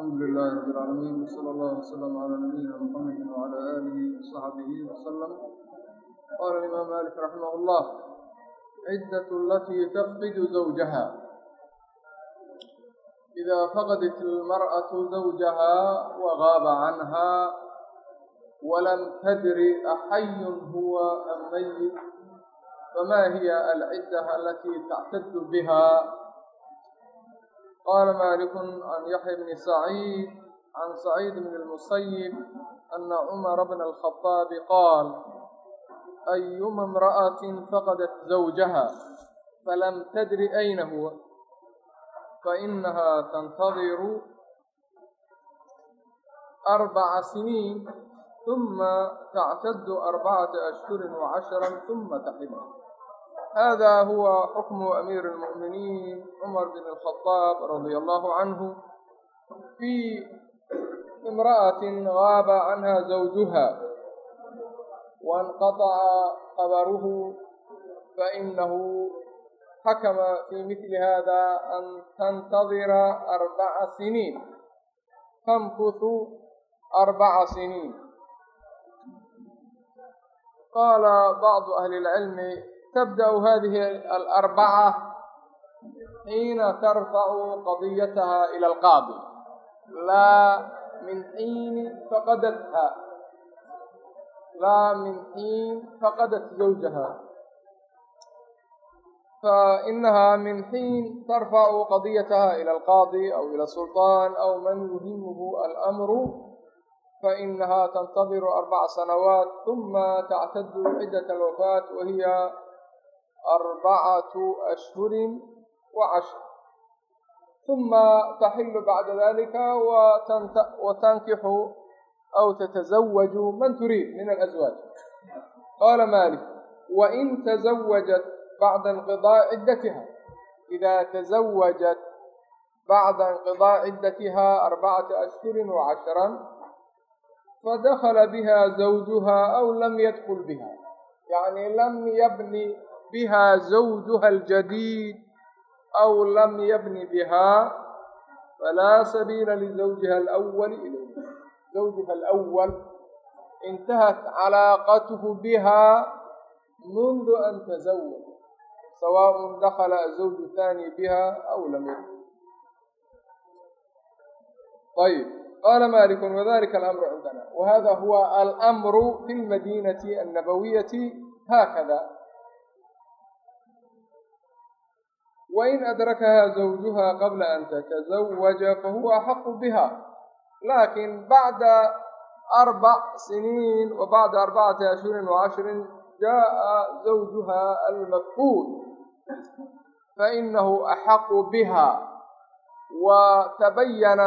الحمد لله رب العالمين وصلى الله وسلم على نبينا محمد وعلى آله وصحبه وسلم قال الإمام مالك رحمه الله عدة التي تفقد زوجها إذا فقدت المرأة زوجها وغاب عنها ولم تدر أحي هو أم ميت فما هي العدة التي تعتد بها qala malik can yaxya bni saciid can saciid bn اlmusayib ana cumara bna alkhaطaabi qaal ayuma imra'atin faqadat zawjaha falam tadri ayna huwa fainaha tantadiru arbaca siniin ثuma tactadu arbacata ashhuri وacashara ثuma taxib hada huwa xukmu amiiri اlmu'miniin cumar bin الkhadaab radia allahu canhu fii imra'atin gaaba canha zawjuha wainqaطaca qabaruhu fainahu xakma fii mili hada an tantadira arbaca siniin tamkusu arbaca siniin qaala bacdu ahli اlcilmi تبدأ هذه الأربعة حين ترفع قضيتها إلى القاضي لا من حين فقدتها لا من حين فقدت زوجها فإنها من حين ترفع قضيتها إلى القاضي أو إلى السلطان أو من يهمه الأمر فإنها تنتظر أربع سنوات ثم تعتد عدة الوفاة وهي أربعة أشهر وعشر ثم تحل بعد ذلك وتنكح أو تتزوج من تريد من الأزواج قال مالك وإن تزوجت بعد انقضاء عدتها إذا تزوجت بعد انقضاء عدتها أربعة أشهر وعشرا فدخل بها زوجها أو لم يدخل بها يعني لم يبني بها زوجها الجديد أو لم يبن بها فلا سبيل لزوجها الأول إليه زوجها الأول انتهت علاقته بها منذ أن تزوج سواء دخل الزوج الثاني بها أو لم يدخل طيب قال مالك وذلك الأمر عندنا وهذا هو الأمر في المدينة النبوية هكذا وإن أدركها زوجها قبل أن تتزوج فهو أحق بها لكن بعد أربع سنين وبعد أربعة أشهر وعشر جاء زوجها المفقود فإنه أحق بها وتبين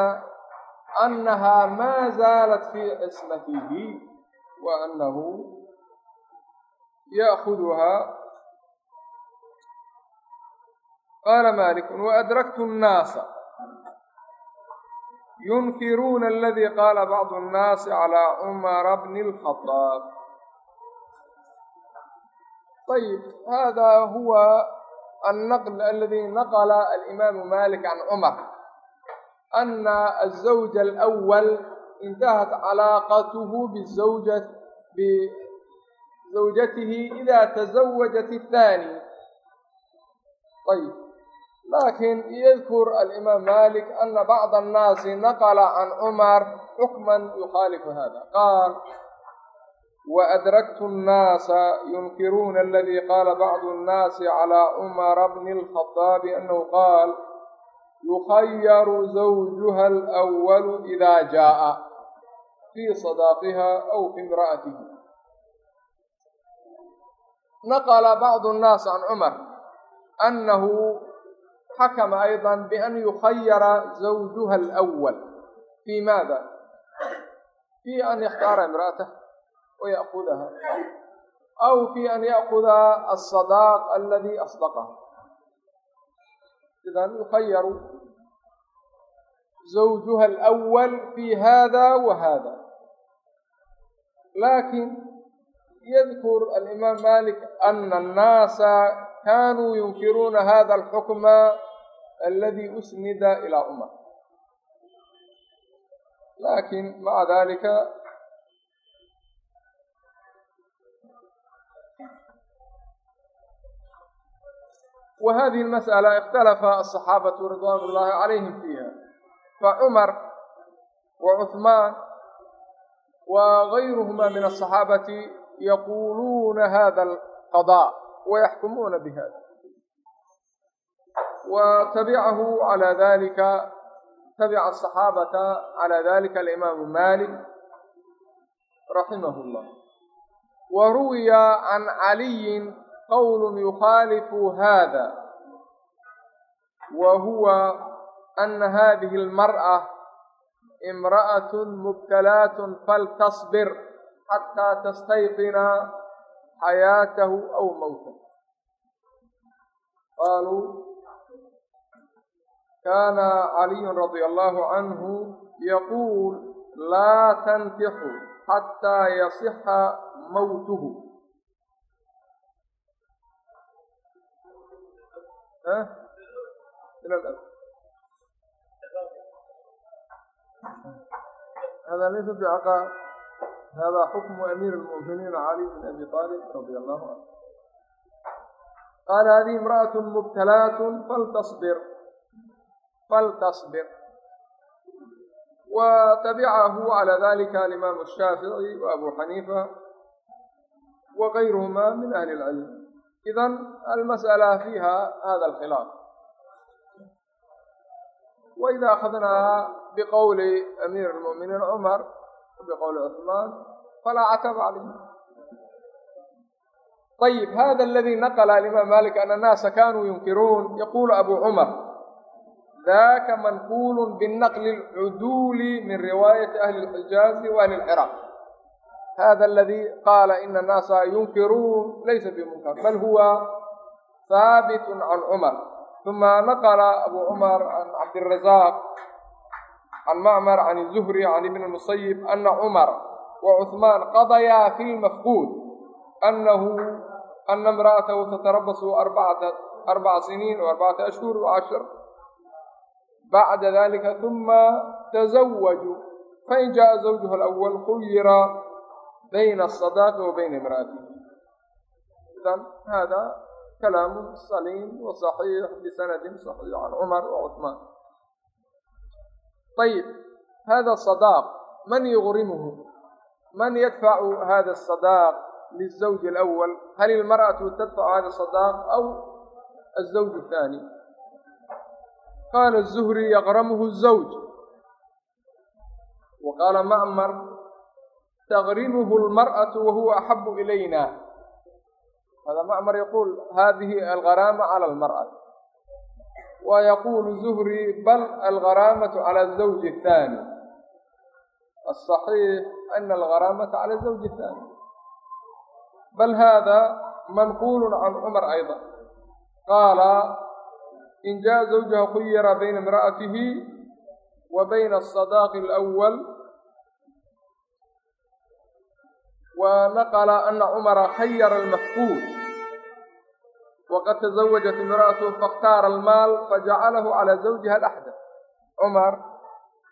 أنها ما زالت في عصمته وأنه يأخذها qaala malikun waadraktu nnaasa yunkiruuna aladii qaala bacdu nnaasi calaa cumara bni lkhadaab ayib hada huwa النقل الذي نقل الإمام مالك عن عمر أن الزوج الأول انتهت علاقته بالزوجة بزوجته إذا تزوجت الثاني طيب لكن يذكر الإمام مالك أن بعض الناس نقل عن عمر حكما يخالف هذا قال وأدركت الناس ينكرون الذي قال بعض الناس على عمر بن الخطاب أنه قال يخير زوجها الأول إذا جاء في صداقها أو في امرأته نقل بعض الناس عن عمر أنه حكم أيضا بأن يخير زوجها الأول في ماذا؟ في أن يختار امرأته ويأخذها أو في أن يأخذ الصداق الذي أصدقه إذا يخير زوجها الأول في هذا وهذا لكن يذكر الإمام مالك أن الناس كانوا ينكرون هذا الحكم الذي أسند إلى عمر lakin maca dalika وهذه المسألة اختلف الصحابة رضوان الله عليهم فيها فعمر وعثمان وغيرهما من الصحابة يقولون هذا القضاء ويحكمون بهذا وتبعه على ذلك تبع الصحابة على ذلك الإمام مالك رحمه الله وروي عن علي قول يخالف هذا وهو أن هذه المرأة امرأة مبتلاة فلتصبر حتى تستيقن حياته أو موته قالوا كان علي رضي الله عنه يقول لا تنكحوا حتى يصح موته ها إلى الأب هذا ليس بعقاب هذا حكم أمير المؤمنين علي بن أبي طالب رضي الله عنه قال هذه faltasbir وتبعه على ذلك الإمام الشافعي وأبو حنيفة وغيرهما من أهل العلم إذا المسألة فيها هذا الخلاف وإذا أخذنا بقول أمير المؤمنين عمر وبقول عثمان فلا عتب عليه طيب هذا الذي نقل الإمام مالك أن الناس كانوا ينكرون يقول أبو عمر daka manquul bnaqli اlcuduuli min riwaayati ahli اlxijaazi waahli اlciraaq hada aladii qaala ina annaasa yunkiruun laysa bimunkar bal huwa haabit can cumar uma naqla abu cumar can cabdirazaq can macmar can zuhri can ibn musayib ana cumar wacuثmaan qadayaa fi lmafquud anahu ana imra'atahu tatarabasu arbacata arbaca siniin o arbacata ashhur ashar bacda dalika huma tazawaju fain jaءa zawjuha alawal khuyira bayna aلصadaaqi wa bayna imra'ati idan hada kalaamu saliim wa صaxiix bisanadin saxiix can cumar wa cuثmaan ayib hada صadaaq man yugrimuhu man yadfacu hada الصadaaq lلزawji اlأwal hal ilmarأaةu tadfacu hada الصadaaq aw الزawj الثaani هذا الصداق أو الزوج الثاني قال الزهري يغرمه الزوج وقال مأمر تغرمه المرأة وهو أحب إلينا هذا معمر يقول هذه الغرامة على المرأة ويقول زهري بل الغرامة على الزوج الثاني الصحيح أن الغرامة على الزوج الثاني بل هذا منقول عن عمر أيضا قال إن جاء زوجها خير بين امرأته وبين الصداق الأول ونقل أن عمر خير المفقود وقد تزوجت امرأته فاختار المال فجعله على زوجها الأحدث عمر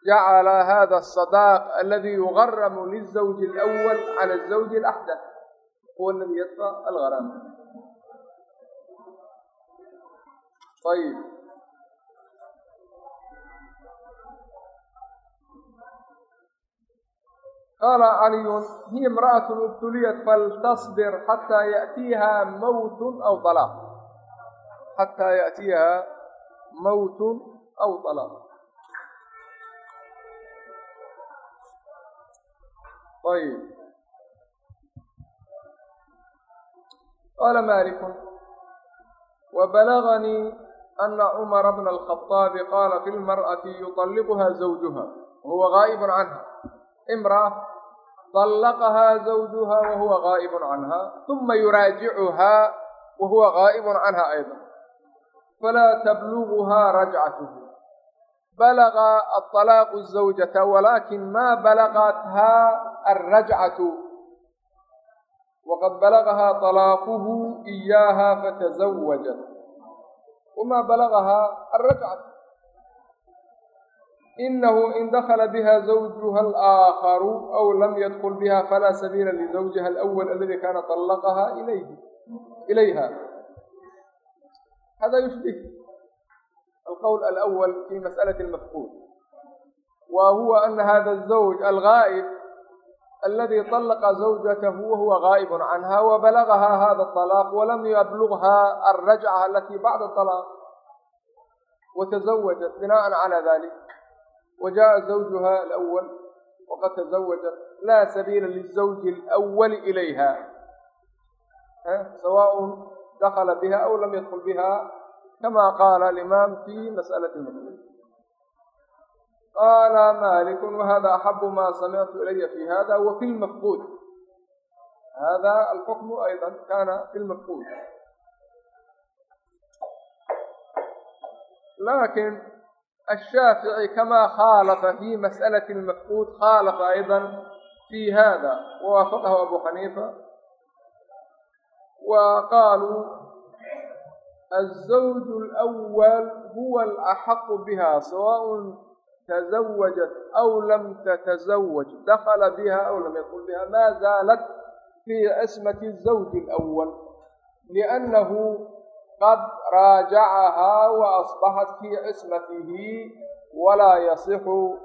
جعل هذا الصداق الذي يغرم للزوج الأول على الزوج الأحدث هو الذي يدفع الغرامة ayib qaala caliyun hiya imra'atun ubtuliyat faltasbir xataa yaatiiha mawtun aw alaaq xataa yaatiiha mawtun aw alaaq ayib qaala maaliku wabalaganii أن عمر بن الخطاب قال في المرأة يطلقها زوجها وهو غائب عنها امرأة طلقها زوجها وهو غائب عنها ثم يراجعها وهو غائب عنها أيضا فلا تبلغها رجعته بلغ الطلاق الزوجة ولكن ما بلغتها الرجعة وقد بلغها طلاقه إياها فتزوجت wamaa balagahaa alrajcatu inahu in dakala biha zawjuha alaakharu aw lam yadkul biha falaa sabiila lizawjiha alawal aladi kaana طallaqaha ilayhi ilayha hada yushbih alqowl alawal fi mas'alati almafquud wa huwa ana hada azawj algaa'ib aladii طalaqa zawjatahu wahuwa gaa'ibun canha wabalagahaa hada طalaaq walam yablughaa alrajca alatii bacda طalaaq watzawajat binaءa calى dalik wajaءa zawjuha alأwal waqad tazawajat laa sabiila lizawji اlأwali ilayha sawaء dakla biha aw lam yadkul biha kama qaala alimaam fi mas'alati muslim qaala malikun wahada axabu ma samictu ilaya fi hada wa fi lmafquud hada alxukmu ayda kana fi lmafquud laakiin الشhاaفiعي kma khاalfa fi masأlaة الmafquud khاalfa أيضا في hada وwaafqه abu xaniifa wa qaaluu الزawج الأwل huwa الأxaq bha sawaء تزوجت أو لم تتزوج دخل بها أو لم يدخل بها ما زالت في عصمة الزوج الأول لأنه qad raajacahaa wa asbaxat fii cismatihi walaa yasixu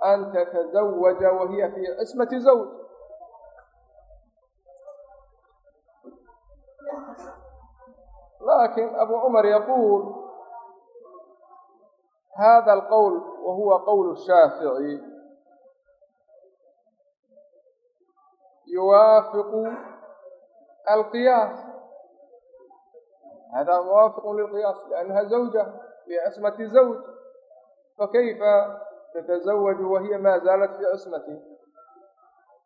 an tatazawaja wa hiya fii cismati zawj lakin abu cumar yaquul hada alqowl wa huwa qowl shaafici yuwaafiqu alqiyaas hada muwaafiq lilqiyaas liannaha zawja fi cismati zawj fakayfa tatazawaju wahiya ma zaalat fi cismati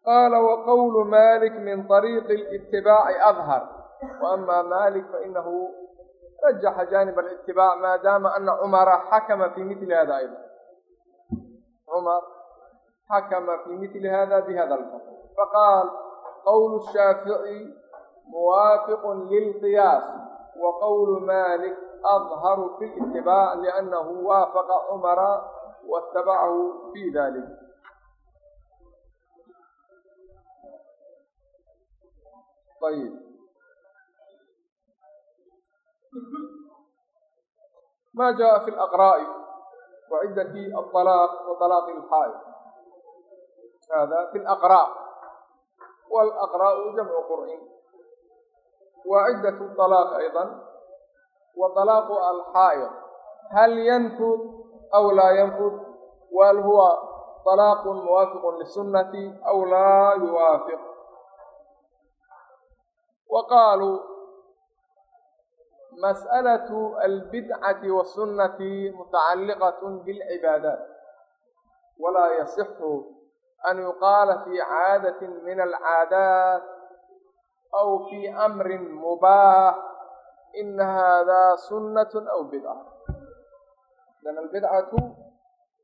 qaala waqawlu malik min طariiqi اlitibaaci adhar waama malik fainahu rajaxa jaanib alictibaac maadaama ana cumara xakama fii mili hada ayda cumar xakama fii mili hada bihada lqawl faqaal qowl shaafici muwaafiqun lilqiyaas wa qowlu malik adharu fi litibaac liannahu waafaqa cumara waitabacahu fi dalik ayb ma jaءa fi اlaqraa'i wa ciddati aalaaq wa alaaqi ilxaa'id hada fi laqraa' walaqraa'u jamcu qur'in wa ciddatu alaaq ayضa wa alaaqu alxaa'id hal yanfud aw laa yanfud wal huwa طلاq muwaafiq lisunati aw laa yuwaafiq wa qaaluu masأlaة albidcaة wالsunaةi mutacaliqaة bاlcibaadaat walaa yasixu an yuqaala fi caadaة min alcaadaat aw fi amri mubaax ina hada sunaة aw bidca dan albidcaةu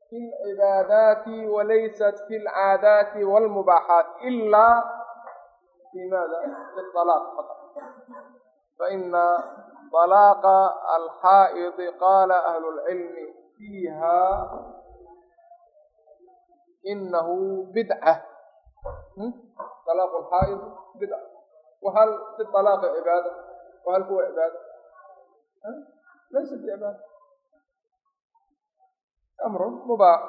fi اlcibaadaati walaysat fi اlcaadaati wاlmubaaxaat ila fi mada fi اطalaaq faqat faina balaaqa alxaa'idi qaala ahlu lcilmi fiiha inahu bidca hmm? alaaqu alxaa'id bidca wahal fi alaaqi cibaada wahal kuwa cibaada hmm? laysa fi cibaada amrun mubaax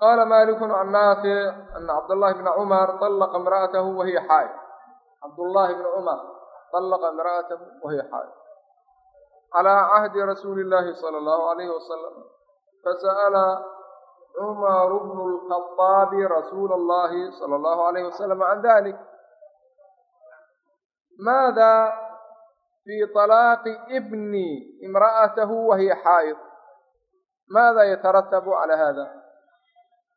qaala maaliku can naafic cabd llahi bna cumar طalaqa imra'atahu wahiya xaa'id cabdullaahi bna cumar طلق امرأته وهي حائض على عهد رسول الله صلى الله عليه وسلم فسأل cumar bnu lkhaaabi rasuula allahi sala allahu alayhi wasalam can dalik maada fi طalaaqi ibni imra'atahu wahiya xaa'id maada yataratabu cala hada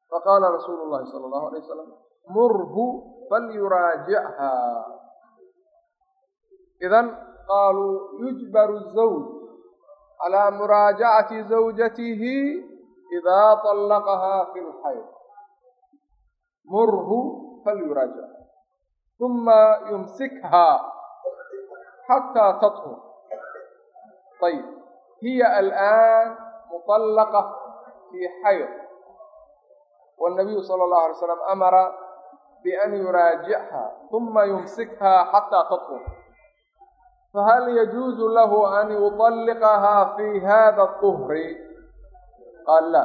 faqala rasuulu llahi sala allahu alayh wasalam murhu falyuraajichaa idan qaaluu yujbaru الzawj calى muraajacati zawjatihi idaa طallaqahaa fi lxayd murhu falyuraajic uma yumsikhaa xataa tathur ayb hiya alآan muطallaqa fii xayd wالnabiyu salى اllahu alay slam amara bian yuraajichaa uma yumsikhaa xataa tadkur fahal yajuuzu lahu an yuطalliqahaa fi hada الطhri qaal la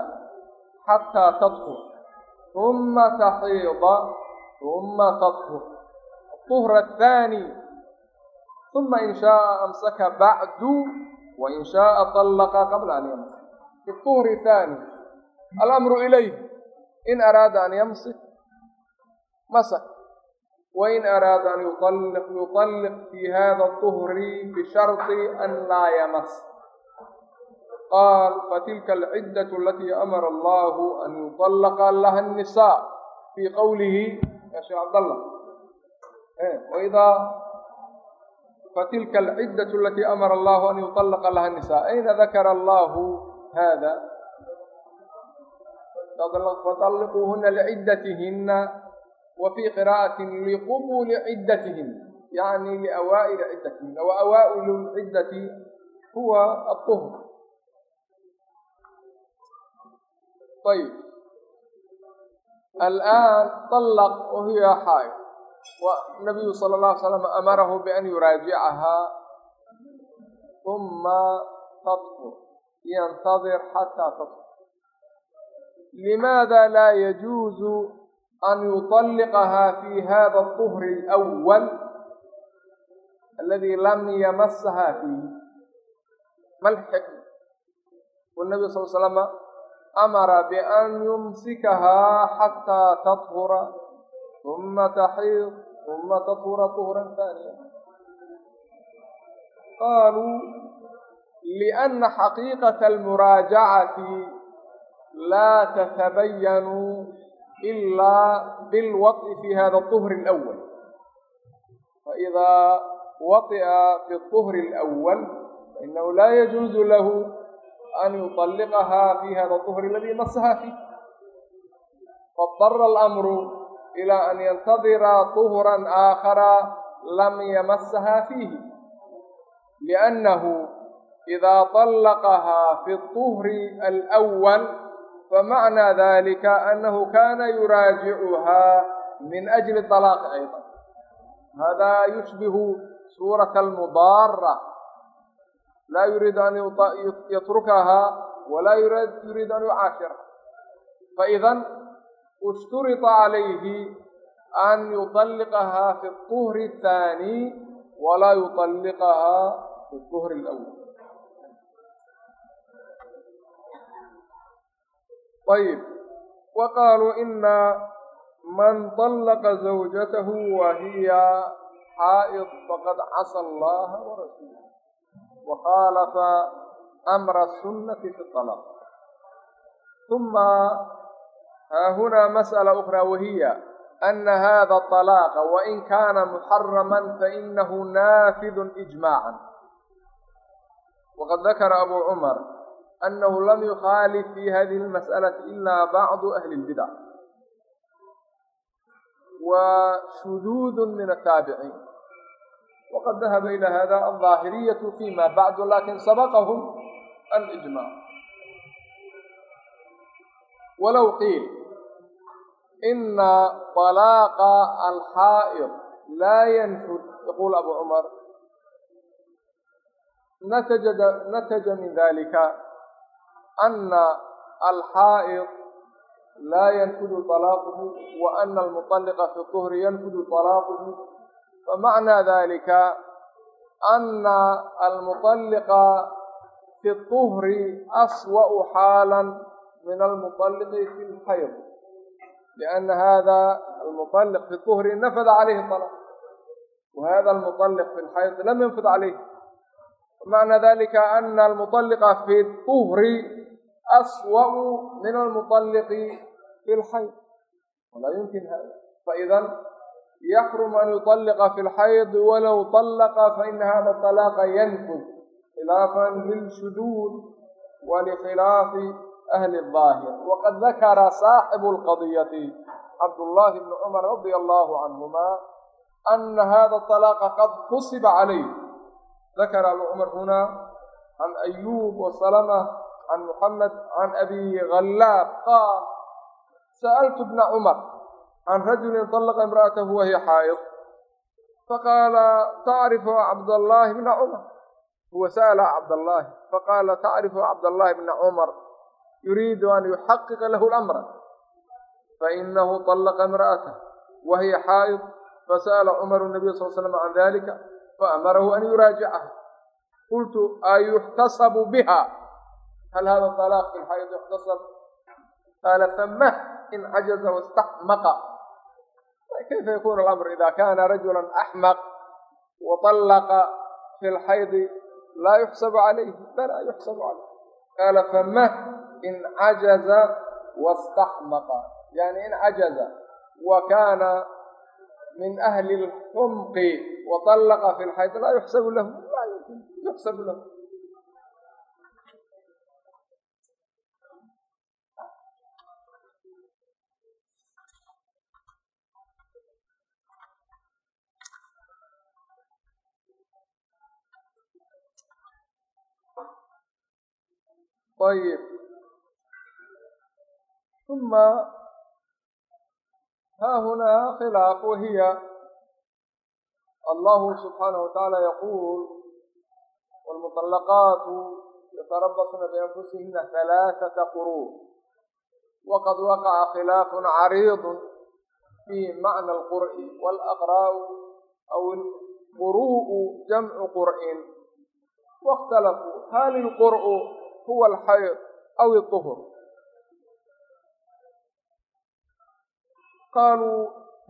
xataa tadkur uma taxiida uma tadkur الطhر الثاني ثم in shaءa amsaka bacdu wain shaءa طلqa qabla an ymsik fi الطhر الثاني alamru ilayh in araada an ymsik masak wain araada an yuطلq yuطلq fi hada الطhر bisharطi an laa ymas qaal fatilka alciddaة alati amara allah an yuطلqa laha النisاء fi qowlihi ya sheekh cabdالlah waidaa fatilka alciddaة alati amara allahu an yuطلqa laha النisاء ayna dakara allahu hada faطلquuhuna lcidatihina wa fii qiraa'atin liqubuli ciddatihim yani liawaa'ili ciddatihim wa awaa'ilu lciddati huwa aطuhr ayb alآan طalq wahiya xaay nabiyu salى اlah alay slam amarahu bian yuraajicahaa uma tadkur yantadir xataa tadkur limaada laa yajuuzu أن يطلقها في هذا الطهر الأول الذي لم يمسها فيه ما الحكمة والنبي صلى الله عليه وسلم أمر بأن يمسكها حتى تطهر ثم تحيض ثم تطهر طهرا ثانيا قالوا لأن حقيقة المراجعة لا تتبين tatabayanu ilaa bilwaط'i fi hada الطhri اlأwal faidaa waطئa fi الطhri اlأwal fainahu laa yajuuzu lahu an yuطalliqaha fi hada الطhri aladi masaha fiih faاضطara اlamru ilى an yantadira طhra آakhara lam yamasaha fiihi liأnnahu إida طلqaha fi الطhri فمعنى ذلك أنه كان يراجعها من أجل الطلاق أيضا هذا يشبه سورة المضارة لا يريد أن يتركها ولا يريد, أن يعاشرها فإذا اشترط عليه أن يطلقها في الطهر الثاني ولا يطلقها في الطهر الأول ayb wa qaaluu ina man طallaqa zawjatahu wa hiya xaa'id faqad casa allaha warasuulah wa khaalafa amra sunnati fi طalaq ثuma haahuna masأla أخrى wahiya ana hada طalaaqa wain kana muxarama fainahu naafid إجmaaعa waqad dakara abu cumar أنه لم يخالف في هذه المسألة إلا بعض أهل البدع وشذوذ من التابعين وقد ذهب إلى هذا الظاهرية فيما بعد لكن سبقهم الإجماع ولو قيل إن طلاق الحائض لا ينفذ يقول أبو عمر نتج, نتج من ذلك ana alxaa'id laa yanfudu طalaaquhu wa ana almuطaliqa fi duhri yanfudu طalaaquhu famacnaa dalika ana almuطaliqa fi الطuhri aswaأu xaala min almuطaliqi fi اlxayd liأna hada almuطaliq fi الطuhri nafada calayhi الطalaaq wahada almuطaliq fi اlxayd lam yanfud calayh معنى ذلك أن المطلق في الطهر أسوأ من المطلق في الحيض ولا يمكن هذا فإذا يحرم أن يطلق في الحيض ولو طلق فإن هذا الطلاق ينفذ خلافا للشذوذ ولخلاف أهل الظاهر وقد ذكر صاحب القضية عبد الله بن عمر رضي الله عنهما أن هذا الطلاق قد قصب عليه dakara abu cumar huna can ayub wasalama can muxamed can abi ghallaab qaal sa'altu bna cumar can rajulin طallaqa imra'atahu wahiya xaa'id faqaala tacrifu cabdallaahi bna cumar huwa sa'ala cabdallaahi faqaala tacrifu cabdallaahi bna cumar yuriidu an yuxaqiqa lahu lamra fainahu طallaqa imra'atah wahiya xaa'id fasa'ala cumaru nabiy sal slam can dalika faamarahu an yuraajicaha qultu ayuxtasabu biha hal hada طalaaq fi lxayd yuxtasab qaala famah in cajaza wastaxmaqa kayfa yakunu alamr ida kana rajula axmaq waطallaqa fi lxaydi laa yuxsabu calayhi bala yuxsabu calayh qaala famah in cajaza wastaxmaqa yani in cajaza wa kana min ahli lxumqi waطallaqa fi lxayd laa yuxsabu lahu laa yuxsabu lahu ayib uma هاهنا خلاف هي الله سبحانه وتعالى يقول والمطلقات يتربصن بأنفسهن ثلاثة قروء وقد وقع خلاف عريض في معنى القرء والأقراء أو القروء جمع قرء واختلفوا هل القرء هو الحيض أو الطهر qaaluu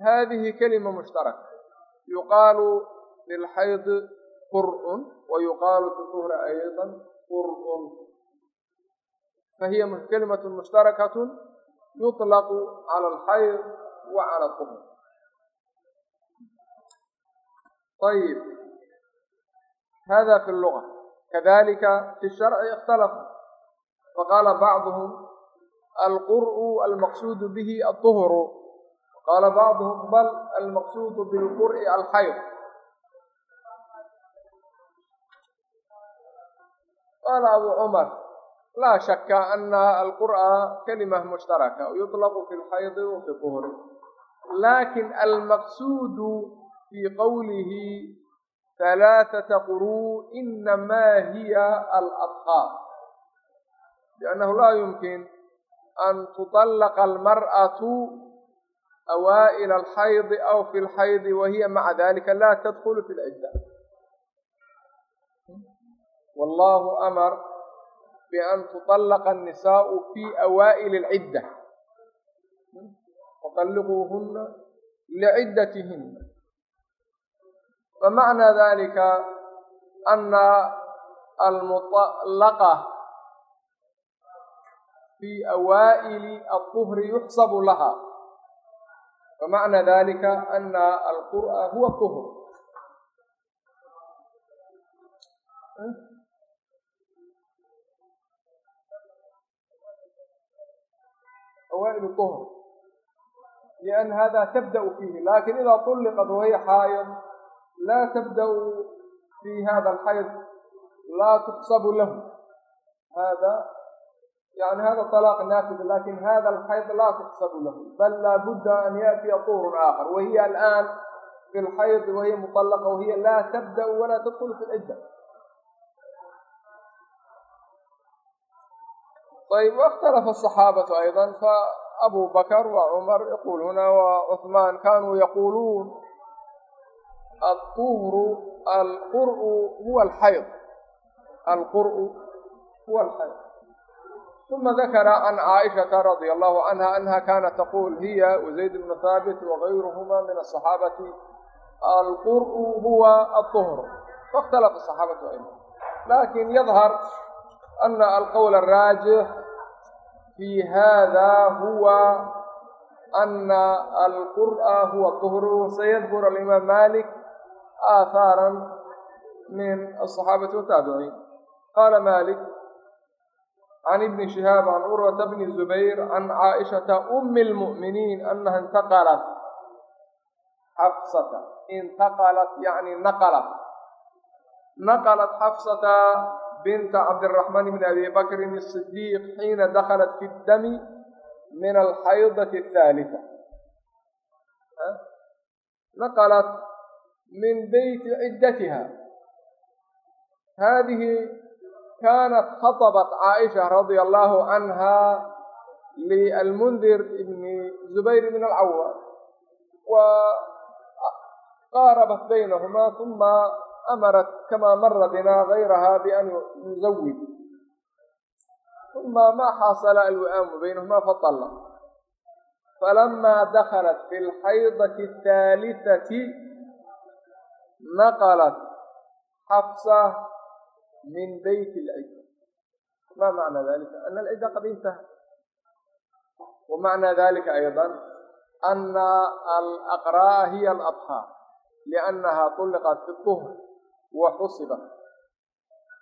hadihi kalima mushtaraka yuqaalu fi lxaydi qur'un wa yuqaalu fi duhri ayضa qur'un fahiya kalimaة mushtarakaة yuطlaqu calى alxayd wa calى اطhr ayb hada fi اlluga kadalika fi الsharci اkhtalafuu faqaala bacduhm alqur'u almaqsuud bihi aلطhru qaala bacduhum bal almaqsuudu bilqur'i alkhayr qaala abu cumar laa shaka ana alqur'a kalimah mushtaraka yuطlaqu fi lxaydi wafi tuhri laakiin almaqsuudu fii qawlihi halaaثata quruu inamaa hiya aladhaar liannahu laa yumkin an tuطallaqa almar'atu awaa'il alxaydi aw fi lxaydi wahiya maca dalika la tadkulu fi lcidda wallahu amar bian tuطallaqa annisaءu fi awaa'ili alcidda faطalliquuhuna liciddatihinna famacna dalika ana almuطallaqa fi awaa'ili aلطuhri yuxsabu laha فمعنى ذلك أن القرء هو الطهر أوائل الطهر لأن هذا تبدأ فيه لكن إذا طلقت وهي حائض لا تبدأ في هذا الحيض لا تحسب له هذا yani hada طلاq naasib laakiin hada alxayd la tuxsabu lahu bal laabudda an yaأtiya طur aakhar wahiy alآan fi اlxayd wahiy muطalaqa wahiy la tabdaأ wala tadkl fi اlcidda ayb واkhtalafa الصaxaabaةu ayضا faabu bakr وacmar yqul huna وcثman kanuu yaquluun aلطuru alqurءu huwa alxayd alqurءu huwa alxayd ثuma dakara an caaishaةa radي allahu canha anha kana taqul hiya wazayd bnu haabit wagayruhuma min aلصaxaabati alqur'u huwa aلطuhr faاkhtalafa الصaxaabatu ayda laakiin yadhar ana alqowl الraajix fi hada huwa ana alqur'a huwa aلطuhru sayadkur alimaam malik aahaaran min aلصaxaabati wataabiciin qala malik can ibni shihaab can curwata bni zubayr can caaishata umi lmu'miniin anaha intaqalat xafsata intaqalat yani naqalat naqalat xafsata binta cabdiraxmaan bni abi bakrin asidiiq xiina dakhalat fi ddami min alxaydati athaalita naqalat min beyti ciddatiha hadihi kaanat khatabat caaisha radia allaahu canhaa lialmundir ibni zubayr ibn alcawaam wa qaarabat baynahumaa uma amarat kamaa mara binaa gayraha bian yuzawij uma maa xaasala alwi'aamu baynahumaa faطalaq falamaa dakhalat fi lxaydati اthaalitati naqalat xafsa min beyt اcidda ma macna dalika ana alcidda qad intaha wa macna dalika ayضa ana alaqraa hiya alabhaar liannaha طuliqat fi duhr wa xusibat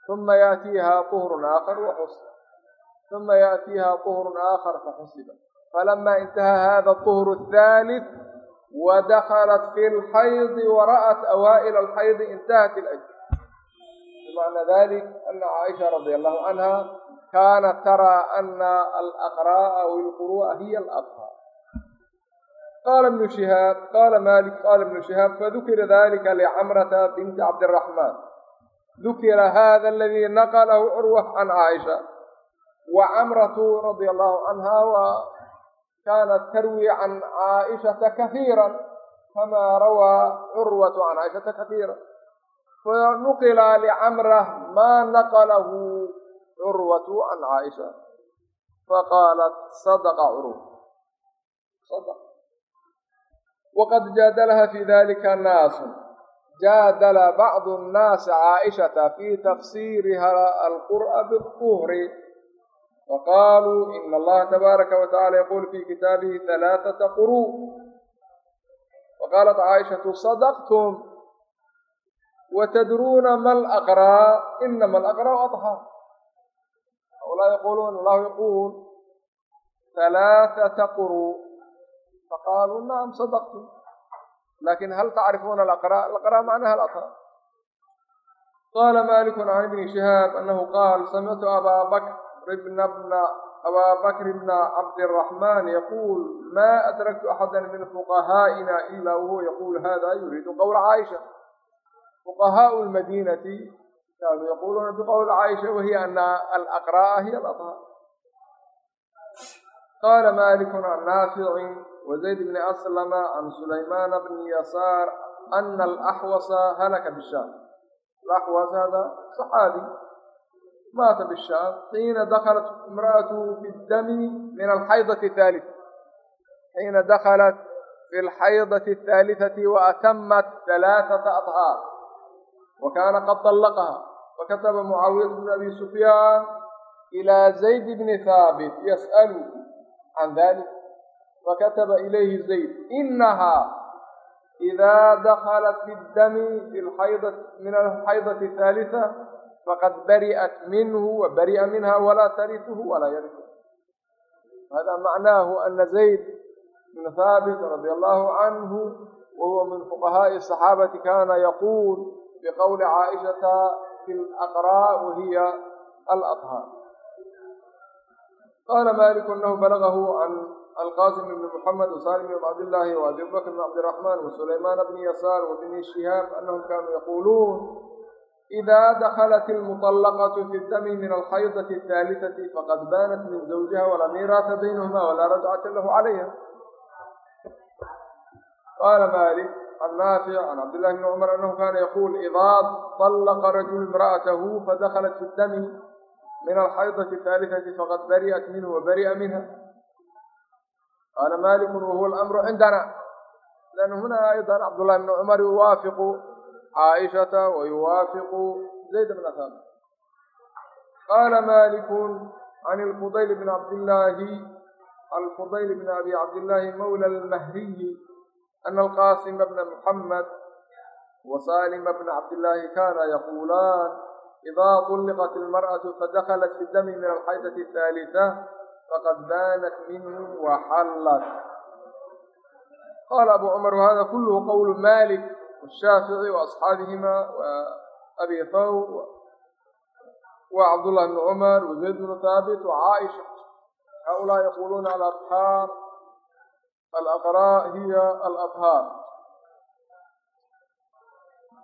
uma yaatiiha duhrun aakhar wa uma yaatiiha duhrun aakhar faxusibat falama intaha hada aduhr الthalith wadaklat fi اlxaydi wara'at awaa'il اlxaydi intahat اlcidda ذلك أن عائشة رضي الله عنها كانت ترى أن الأقراء أو القروء هي الأطهار قال ابن شهاب قال مالك قال ابن شهاب فذكر ذلك لعمرة بنت عبد الرحمن ذكر هذا الذي نقله عروة عن عائشة وعمرة رضي الله عنها وكانت تروي عن عائشة كثيرا كما روى عروة عن عائشة كثيرا فنقل لعمرة ما نقله عروة عن عائشة فقالت صدق عروة صدق وقد جادلها في ذلك ناس جادل بعض الناس عائشة في تفسيرها القرآن بالطهر فقالوا إن الله تبارك وتعالى يقول في كتابه ثلاثة قروء وقالت عائشة صدقتم وتدرون ما الأقراء إنما الأقراء أطhاr هؤلاء يقولون الله يقول ثaلاثة قروء فqالوا نعم صدقتم لكن هل تعرفون الأقراء الأقراء معناها الأطهار قال مالك عن بن شهاب أنه قال سمعت أبا بكر بن بن أbا بكر بن عبد الرحمن يقول ما أدركت أحدا من فقهائنا إلا وهو يقول hذا يريد قول عائشة فقهاء المدينة كانوا يقولون بقول عائشة وهي أن الأقراء هي الأطهار قال مالك عن نافع وزيد بن أسلم عن سليمان بن يسار أن الأحوص هلك بالشام الأحوص هذا صحابي مات بالشام حين دخلت امرأته في الدم من الحيضة الثالثة حين دخلت في الحيضة الثالثة وأتمت ثلاثة أطهار wa kaana qad طallaqaha fakataba mucaawiyatu bn abi sufyaan ilى zayd bni haabit yas'alu can dalik fakataba ilayhi zayd inahaa إda daklat fi اdami fi min alxaydati الثaaliثة faqad bari'at minhu wabari'a minha walaa tarifuhu walaa yarifu hada macnaahu ana zayd bn haabit radi allahu canhu wahuwa min fuqahaaءi الصaxaabati kana yaquul بقول عائشة في الأقراء وhiy الأطهار قال مالك أنه بلغه عن القاسم بن محمد وسالم بن عبداللh وأبي بكر بن عبدالرحمن وسليمان بن يسار وبن الشهاب أنهم كانوا يقولون إذا دخلت المطلقة في الدم من الحيضة الثالثة فقد بانت من زوجها ولا ميراث بينهما ولا رجعة له عليها قال مالك عن نافع عن عبد الله بن عمر أنه كان يقول إذا طلق رجل امرأته فدخلت في الدم من الحيضة الثالثة فقد برئت منه وبرئ منها قال مالك وهو الأمر عندنا لأن هنا أيضا عبد الله بن عمر يوافق عائشة ويوافق زيد بن ثابت قال مالك عن الفضيل بن عبد الله الفضيل بن أبي عبد الله مولى المهري أن القاسم بن محمد وسالم بن عبد الله كانا يقولان إذا طلقت المرأة فدخلت في الدم من الحيضة الثالثة فقد بانت منه وحلت قال أبو عمر وهذا كله قول مالك والشافعي وأصحابهما وأبي ثور وعبد الله بن عمر وزيد بن ثابت وعائشة هؤلاء يقولون على الأصحاب الأقراء هي الأطهار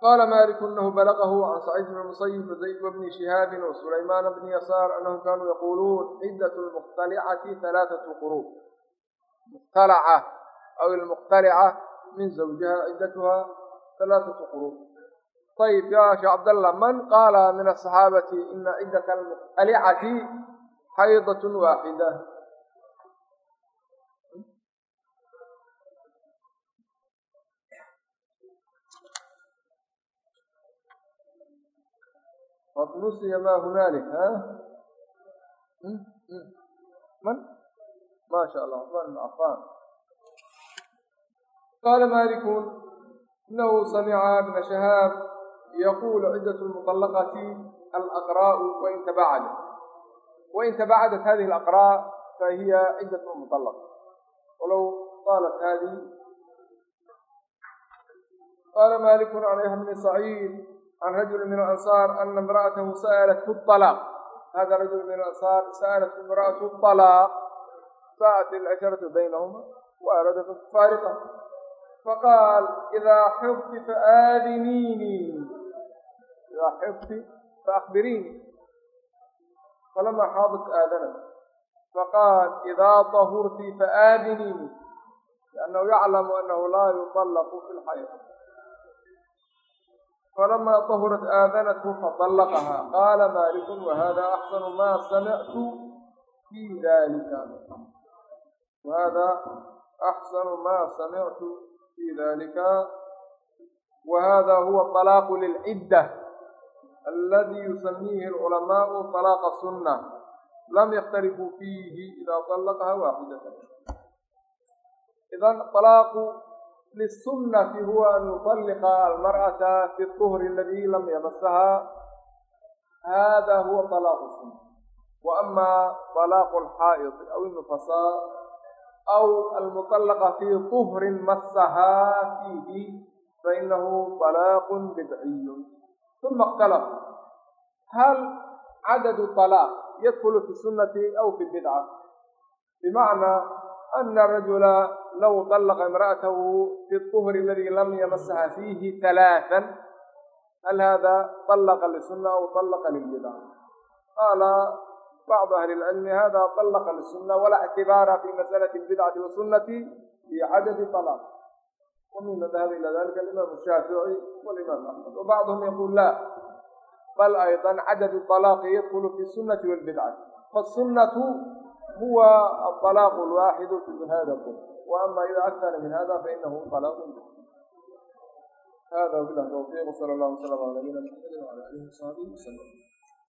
قال مالك أنه بلغه عن سعيد بن المسيب وزيد بن شهاب وسليمان بن يسار أنهم كانوا يقولون عدة المختلعة ثلاثة قروء مختلعة أو المختلعة من زوجها عدتها ثلاثة قروء طيب يا شيخ عبد الله من قال من الصحابة إن عدة المقتلعة حيضة واحدة قد نسي ما هنالك ها من ما شاء الله عثمان بن عفان قال مالك انه سمع ابن شهاب يقول عدة المطلقة الأقراء وإن تباعدت وإن تباعدت هذه الأقراء فهي عدة المطلقة ولو طالت هذه قال مالك عن يحيى بن سعيد عن رجل من الأنصار أن امرأته سألته الطلاق هذا رجل من الأنصار سألته امرأته الطلاق ساءت العشرة بينهما وأرادت أن تفارقه فقال إذا حبت فآذنيني إذا حبت فأخبريني فلما حاضت آذنت فقال إذا طهرت فآذنيني لأنه يعلم أنه لا يطلق في الحياة فلما طهرت آذنته فطلقها قال مالك وهذا أحسن ما سمعت في ذلك وهذا أحسن ما سمعت في ذلك وهذا هو الطلاق للعدة الذي يسميه العلماء طلاق السنة لم يختلفوا فيه إذا طلقها واحدة liلsunnati huwa an yuطalliqa almar'ata fi اطuhri aladi lam yabasaha hada huwa طalaaqu sunna wa ama طalaaqu alxaa'id aw infasaa aw almuطallaqa fi طuhrin masahaa fiihi fainahu طalaaqu bidciyu uma اkhtalaqu hal cadadu طalaaq yadkulu fi sunnati aw fi bidca bimacnaa ana rajula low طلqa imra'atahu fi الطhر اladي lam yamasaha fiihi ثaلaaثa hal hada طلqa lsuna aw طلqa lbidع qaala bcd ahli اlcilmi hada طلqa lsuna walaa اctibaara fi masأlaة الbidcati wasunati fi cadadi طlaq ومن ذهب إلى ذلك الإمام الشافعي والإمام أحمد. وبعضهم يقول لا بل أيضا عدد الطلاق يدخل في السنة والبدعة. فالسنة هو الطلاق الواحد في هذا الكفر وأما إذا أكثر من هذا فإنه طلاق هذا وبالله التوفيق وصلى الله وسلم على نبينا محمد وعلى آله وصحبه وسلم